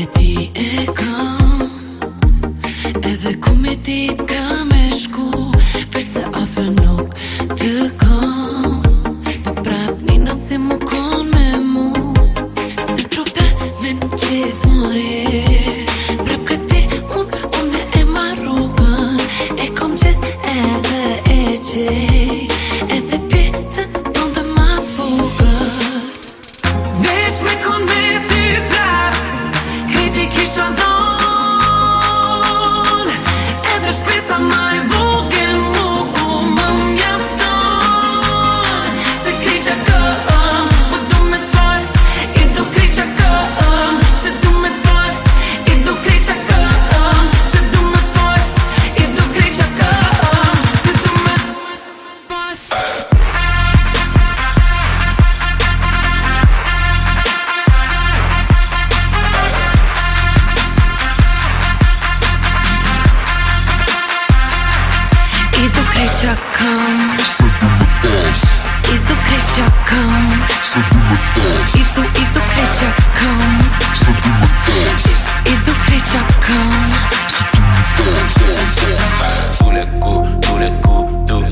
Edhe ti e kam Edhe ku me ti të kam e shku Për të afer nuk të kam Për po prap një nëse mu kon me mu Se të rukë të vin që i thunë Prap këti ti unë, unë e e marru E kom qëtë edhe e që Edhe pjesën tonë të matë fukë Vesh me kon me кричакам Иду кричакам Иду, иду кричакам Иду кричакам Тулеку, тулеку, тулеку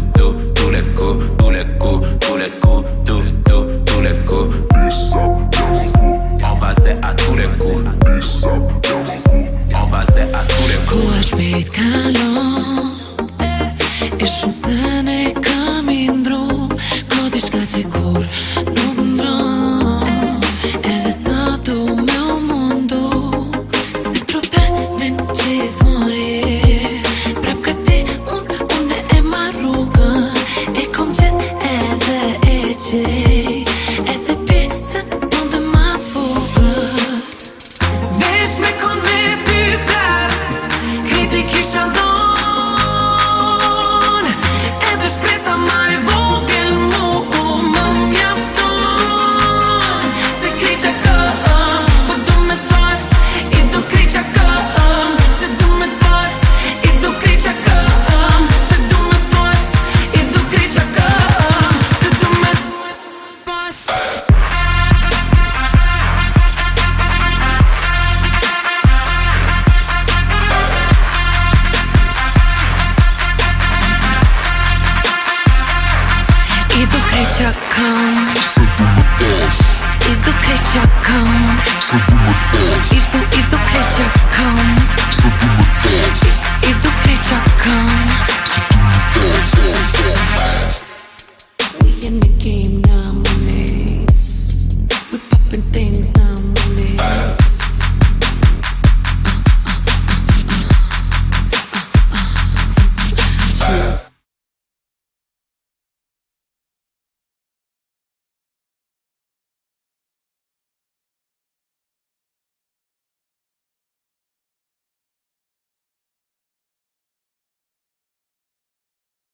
çakan Seduletez İdu kreçakan Seduletez İdu idu kreçakan